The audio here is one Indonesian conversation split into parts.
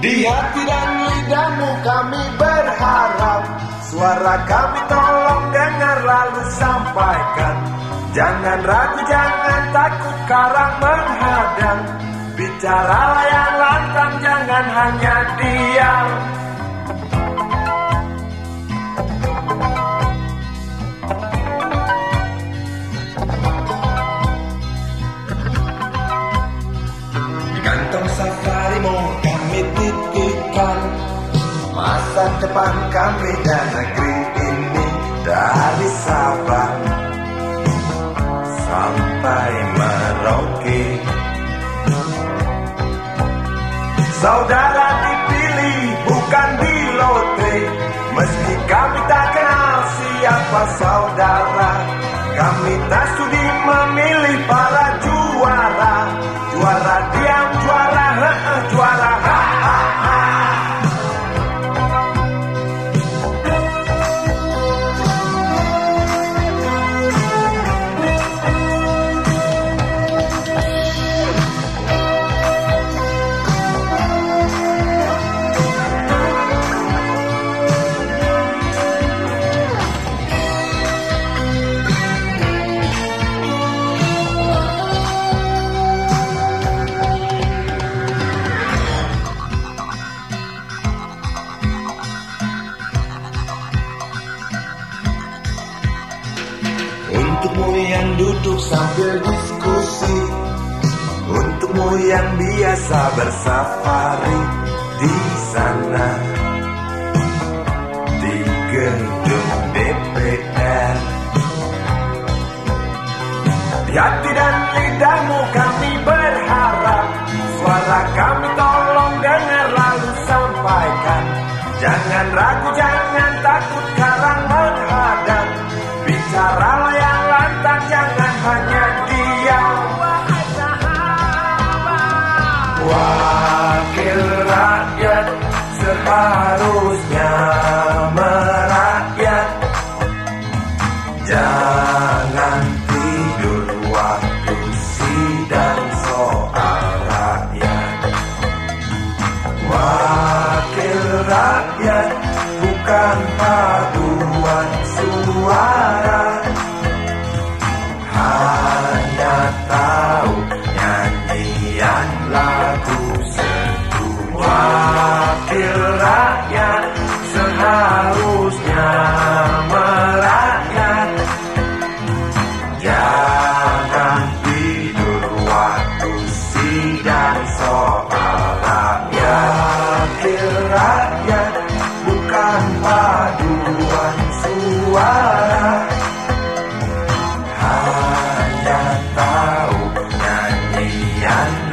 Di hati dan lidahmu kami berharap. Suara kami tolong dengar lalu sampaikan. Jangan ragu, jangan takut karang menghadang. Bicaralah yang lantang, jangan hanya diam Depan kami dan negeri ini Dari Sabang Sampai Merauke. Saudara dipilih bukan di lotre Meski kami tak kenal siapa saudara Kami tak Untukmu yang duduk sambil diskusi. Untukmu yang biasa bersafari di sana. Di gedung DPR Di hati dan lidahmu kami berharap. Suara kami tolong dengar lalu sampaikan. Jangan ragu, jangan takut Wakil rakyat seharusnya merakyat. Jangan tidur waktu sidang soal rakyat. Wakil rakyat bukan paduan suara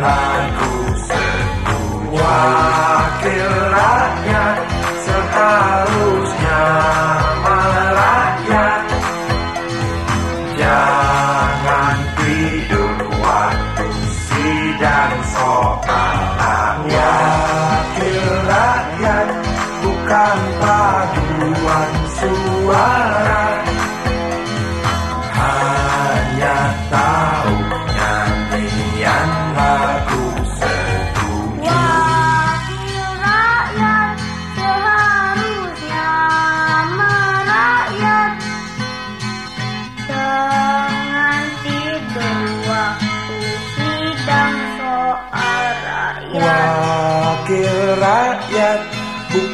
nyanyian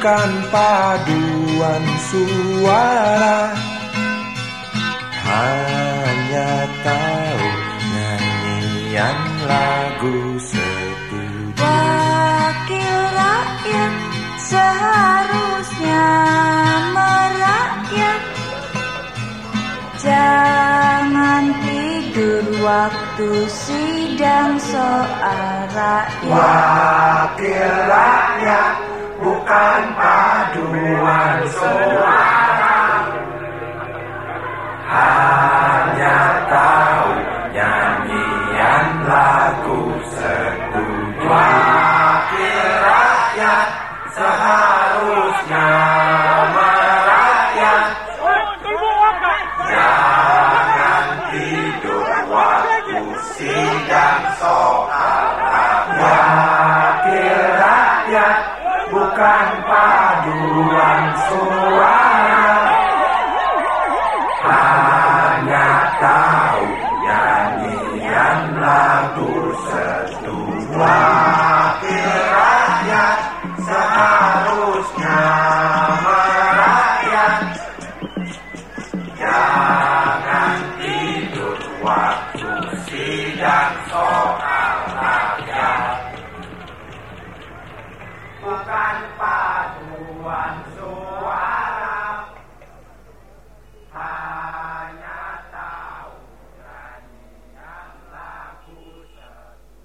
bukan paduan suara Hanya tahu nyanyian lagu setuju. Wakil rakyat seharusnya merakyat. Jangan tidur waktu sidang soal rakyat. Wakil rakyat bukan paduan suara Hanya tahu ปรกันป่าดวนสวน